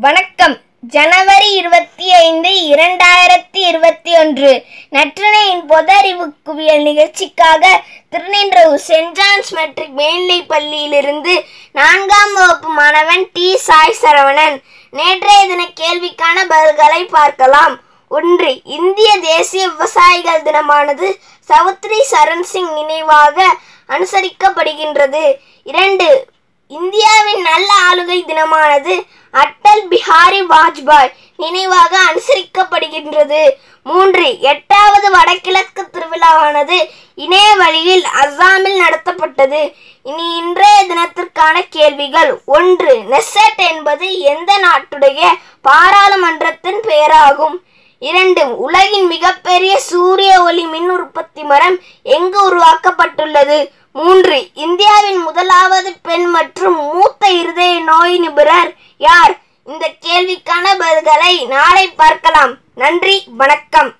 வணக்கம். ஜனவரி இருபத்தி ஐந்து இரண்டாயிரத்தி இருபத்தி ஒன்று. நற்றினையின் பொது அறிவு குவியல் நிகழ்ச்சிக்காக திருநின்றவு சென்ட் ஜான்ஸ் மெட்ரிக் மேல்நிலை பள்ளியிலிருந்து நான்காம் வகுப்பு மாணவன் டி சாய் சரவணன். நேற்றைய தின கேள்விக்கான பதில்களை பார்க்கலாம். ஒன்று இந்திய தேசிய விவசாயிகள் தினமானது சவுத்ரி சரண் சிங் நினைவாக அனுசரிக்கப்படுகின்றது. இரண்டு இந்தியாவின் நல்ல ஆளுகை தினமானது அட்டல் பிஹாரி வாஜ்பாய் நினைவாக அனுசரிக்கப்படுகின்றது. மூன்று எட்டாவது வடகிழக்கு திருவிழாவானது இணைய வழியில் அஸ்ஸாமில் நடத்தப்பட்டது. இனி இன்றைய தினத்திற்கான கேள்விகள். ஒன்று நெசட் என்பது எந்த நாட்டுடைய பாராளுமன்றத்தின் பெயராகும்? இரண்டு உலகின் மிகப்பெரிய சூரிய ஒளி மின் உற்பத்தி மரம் எங்கு உருவாக்கப்பட்டுள்ளது? மூன்று இந்தியாவின் முதலாவது பெண் மற்றும் மூத்த இருதய நோய் நிபுணர் யார்? இந்த கேள்விக்கான பதில்களை நாளை பார்க்கலாம். நன்றி வணக்கம்.